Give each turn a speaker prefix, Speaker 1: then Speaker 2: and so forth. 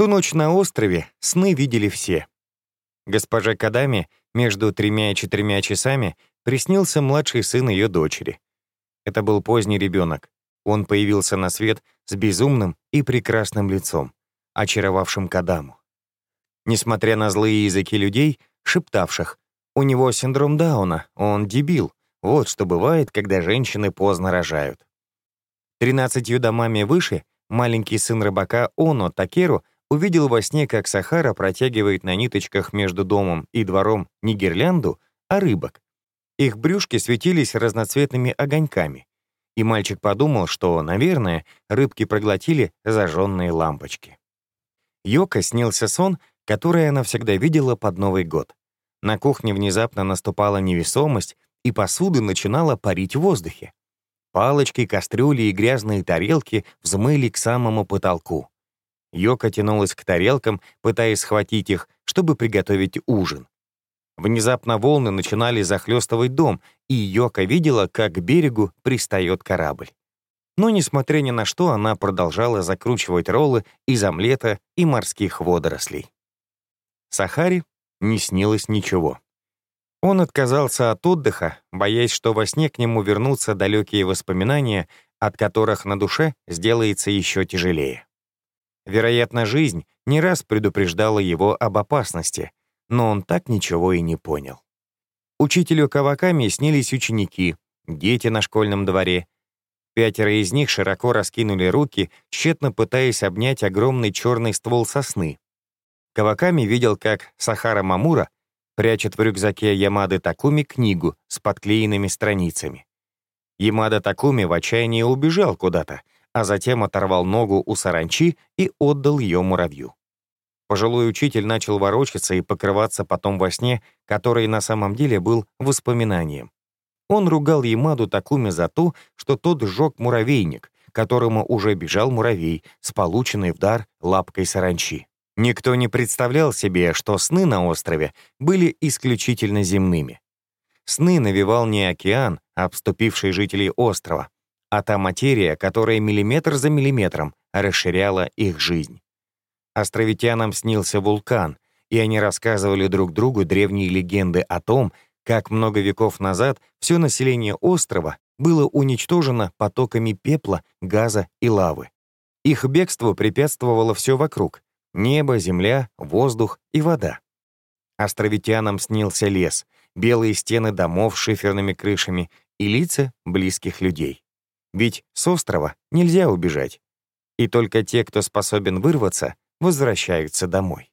Speaker 1: ту ночь на острове сны видели все. Госпоже Кадами между тремя и четырьмя часами приснился младший сын ее дочери. Это был поздний ребенок. Он появился на свет с безумным и прекрасным лицом, очаровавшим Кадаму. Несмотря на злые языки людей, шептавших «У него синдром Дауна, он дебил», вот что бывает, когда женщины поздно рожают. Тринадцатью домами выше маленький сын рыбака Оно Такеру увидел во сне, как Сахара протягивает на ниточках между домом и двором не гирлянду, а рыбок. Их брюшки светились разноцветными огоньками. И мальчик подумал, что, наверное, рыбки проглотили зажженные лампочки. Йока снился сон, который она всегда видела под Новый год. На кухне внезапно наступала невесомость, и посуда начинала парить в воздухе. Палочки, кастрюли и грязные тарелки взмыли к самому потолку. Йока тянулась к тарелкам, пытаясь схватить их, чтобы приготовить ужин. Внезапно волны начинали захлестывать дом, и Йока видела, как к берегу пристает корабль. Но, несмотря ни на что, она продолжала закручивать роллы из омлета и морских водорослей. Сахаре не снилось ничего. Он отказался от отдыха, боясь, что во сне к нему вернутся далекие воспоминания, от которых на душе сделается еще тяжелее. Вероятно, жизнь не раз предупреждала его об опасности, но он так ничего и не понял. Учителю Каваками снились ученики, дети на школьном дворе. Пятеро из них широко раскинули руки, тщетно пытаясь обнять огромный черный ствол сосны. Каваками видел, как Сахара Мамура прячет в рюкзаке Ямады Такуми книгу с подклеенными страницами. Ямада Такуми в отчаянии убежал куда-то, а затем оторвал ногу у саранчи и отдал ее муравью. Пожилой учитель начал ворочаться и покрываться потом во сне, который на самом деле был воспоминанием. Он ругал Ямаду Такуми за то, что тот сжег муравейник, которому уже бежал муравей с полученной в дар лапкой саранчи. Никто не представлял себе, что сны на острове были исключительно земными. Сны навевал не океан, обступивший жителей острова, а та материя, которая миллиметр за миллиметром расширяла их жизнь. Островитянам снился вулкан, и они рассказывали друг другу древние легенды о том, как много веков назад все население острова было уничтожено потоками пепла, газа и лавы. Их бегству препятствовало все вокруг — небо, земля, воздух и вода. Островитянам снился лес, белые стены домов с шиферными крышами и лица близких людей. Ведь с острова нельзя убежать. И только те, кто способен вырваться, возвращаются домой.